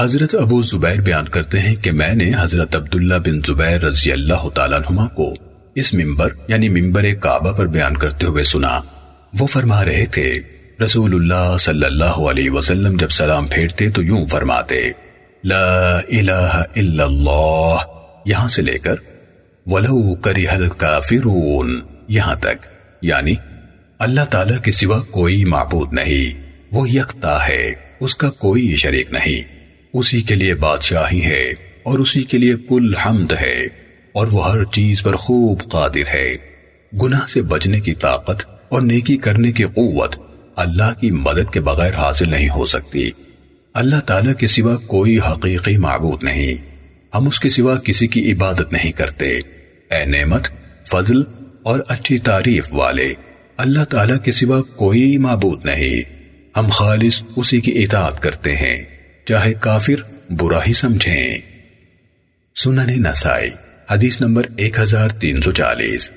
حضرت ابو زبیر بیان کرتے ہیں کہ میں نے حضرت عبداللہ بن زبیر رضی اللہ تعالیٰ عنہ کو اس ممبر یعنی ممبر کعبہ پر بیان کرتے ہوئے سنا۔ وہ فرما رہے تھے، رسول اللہ صلی اللہ علیہ وسلم جب سلام پھیرتے تو یوں فرماتے، لا الہ الا اللہ، یہاں سے لے کر، وَلَوْ كَرِهَ الْكَافِرُونَ یہاں تک۔ یعنی اللہ تعالیٰ کے سوا کوئی معبود نہیں، وہ یکتا ہے، اس کا کوئی شریک نہیں۔ اسی کے لیے بادشاہی ہے اور اسی کے لیے کل حمد ہے اور وہ ہر چیز پر خوب قادر ہے۔ گناہ سے بچنے کی طاقت اور نیکی کرنے کی قوت اللہ کی مدد کے بغیر حاصل نہیں ہو سکتی۔ اللہ تعالیٰ کے سوا کوئی حقیقی معبود نہیں۔ ہم اس کے سوا کسی کی عبادت نہیں کرتے۔ اے نعمت، فضل اور اچھی تعریف والے، اللہ تعالیٰ کے سوا کوئی معبود نہیں۔ ہم خالص اسی کی اطاعت کرتے ہیں۔ چاہے کافر برا ہی سمجھیں۔ سنن نسائی حدیث نمبر 1340